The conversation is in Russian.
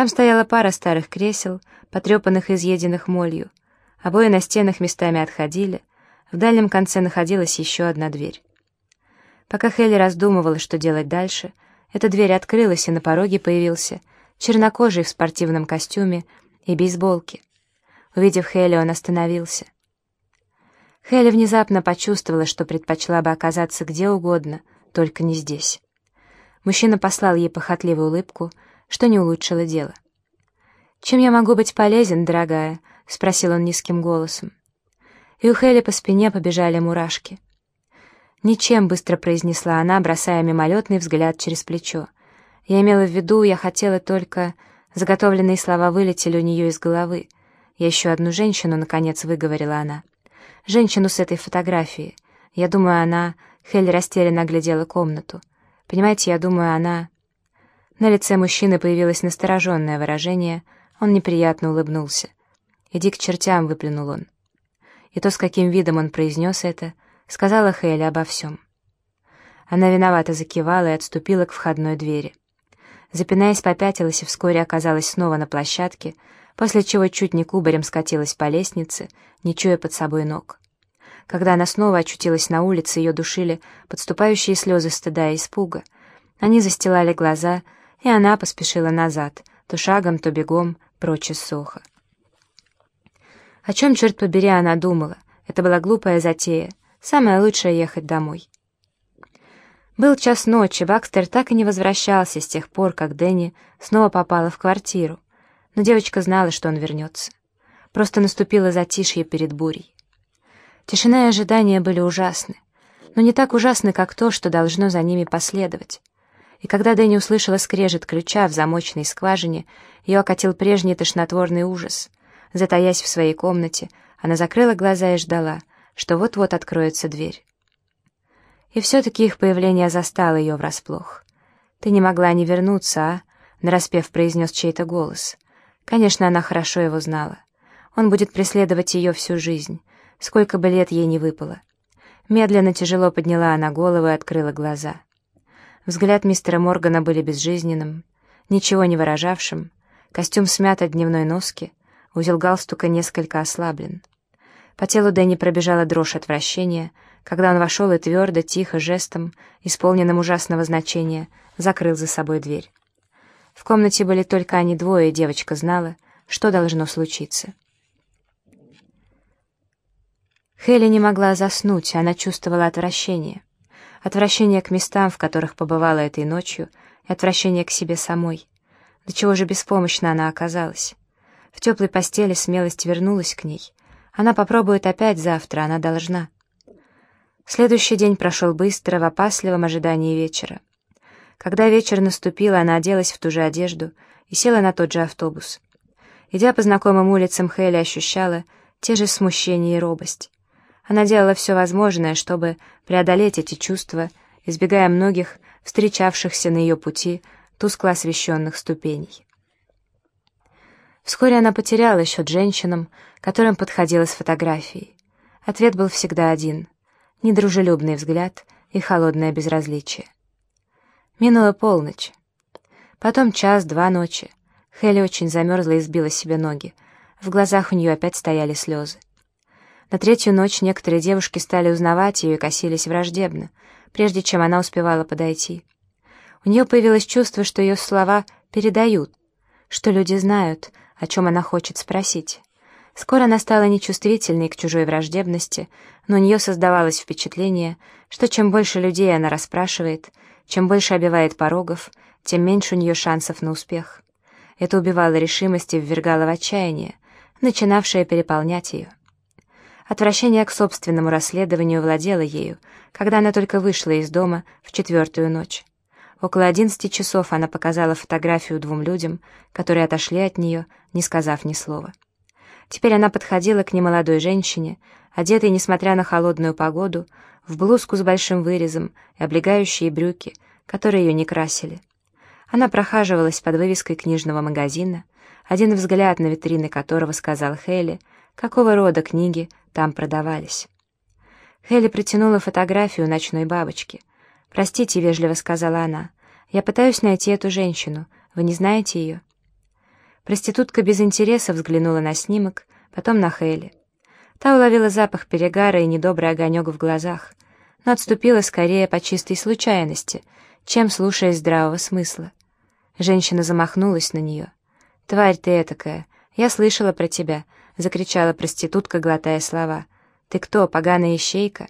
Там стояла пара старых кресел, потрепанных и изъеденных молью. Обои на стенах местами отходили, в дальнем конце находилась еще одна дверь. Пока Хелли раздумывала, что делать дальше, эта дверь открылась, и на пороге появился чернокожий в спортивном костюме и бейсболке. Увидев Хелли, он остановился. Хелли внезапно почувствовала, что предпочла бы оказаться где угодно, только не здесь. Мужчина послал ей похотливую улыбку, что не улучшило дело. «Чем я могу быть полезен, дорогая?» — спросил он низким голосом. И у Хелли по спине побежали мурашки. «Ничем», — быстро произнесла она, бросая мимолетный взгляд через плечо. «Я имела в виду, я хотела только...» Заготовленные слова вылетели у нее из головы. «Я ищу одну женщину», — наконец выговорила она. «Женщину с этой фотографией. Я думаю, она...» Хелли растерянно оглядела комнату. «Понимаете, я думаю, она...» На лице мужчины появилось настороженное выражение. Он неприятно улыбнулся. «Иди к чертям», — выплюнул он. И то, с каким видом он произнес это, сказала Хейли обо всем. Она виновато закивала и отступила к входной двери. Запинаясь, попятилась и вскоре оказалась снова на площадке, после чего чуть не кубарем скатилась по лестнице, не чуя под собой ног. Когда она снова очутилась на улице, ее душили подступающие слезы стыда и испуга. Они застилали глаза — и она поспешила назад, то шагом, то бегом, прочь из Соха. О чем, черт побери, она думала? Это была глупая затея. Самое лучшее — ехать домой. Был час ночи, Бакстер так и не возвращался с тех пор, как Дэнни снова попала в квартиру. Но девочка знала, что он вернется. Просто наступило затишье перед бурей. Тишина и ожидания были ужасны, но не так ужасны, как то, что должно за ними последовать и когда Дэнни услышала скрежет ключа в замочной скважине, ее окатил прежний тошнотворный ужас. Затаясь в своей комнате, она закрыла глаза и ждала, что вот-вот откроется дверь. И все-таки их появление застало ее врасплох. «Ты не могла не вернуться, а?» — нараспев произнес чей-то голос. Конечно, она хорошо его знала. Он будет преследовать ее всю жизнь, сколько бы лет ей не выпало. Медленно, тяжело подняла она голову и открыла глаза. Взгляд мистера Моргана были безжизненным, ничего не выражавшим, костюм смят от дневной носки, узел галстука несколько ослаблен. По телу Дэнни пробежала дрожь отвращения, когда он вошел и твердо, тихо, жестом, исполненным ужасного значения, закрыл за собой дверь. В комнате были только они двое, и девочка знала, что должно случиться. Хелли не могла заснуть, она чувствовала отвращение отвращение к местам, в которых побывала этой ночью, и отвращение к себе самой. До чего же беспомощно она оказалась. В теплой постели смелость вернулась к ней. Она попробует опять завтра, она должна. Следующий день прошел быстро, в опасливом ожидании вечера. Когда вечер наступил, она оделась в ту же одежду и села на тот же автобус. Идя по знакомым улицам, Хелли ощущала те же смущение и робость. Она делала все возможное, чтобы преодолеть эти чувства, избегая многих встречавшихся на ее пути тускло освещенных ступеней. Вскоре она потеряла счет женщинам, которым подходила с фотографией. Ответ был всегда один — недружелюбный взгляд и холодное безразличие. Минула полночь. Потом час-два ночи. Хелли очень замерзла и сбила себе ноги. В глазах у нее опять стояли слезы. На третью ночь некоторые девушки стали узнавать ее и косились враждебно, прежде чем она успевала подойти. У нее появилось чувство, что ее слова передают, что люди знают, о чем она хочет спросить. Скоро она стала нечувствительной к чужой враждебности, но у нее создавалось впечатление, что чем больше людей она расспрашивает, чем больше обивает порогов, тем меньше у нее шансов на успех. Это убивало решимость и ввергало в отчаяние, начинавшее переполнять ее. Отвращение к собственному расследованию владело ею, когда она только вышла из дома в четвертую ночь. Около одиннадцати часов она показала фотографию двум людям, которые отошли от нее, не сказав ни слова. Теперь она подходила к немолодой женщине, одетой, несмотря на холодную погоду, в блузку с большим вырезом и облегающие брюки, которые ее не красили. Она прохаживалась под вывеской книжного магазина, один взгляд на витрины которого сказал Хейли, какого рода книги там продавались. Хелли протянула фотографию ночной бабочки. «Простите», — вежливо сказала она, — «я пытаюсь найти эту женщину. Вы не знаете ее?» Проститутка без интереса взглянула на снимок, потом на Хейли. Та уловила запах перегара и недобрый огонек в глазах, но отступила скорее по чистой случайности, чем слушаясь здравого смысла. Женщина замахнулась на нее. «Тварь ты этакая! Я слышала про тебя!» — закричала проститутка, глотая слова. «Ты кто, поганая ищейка?»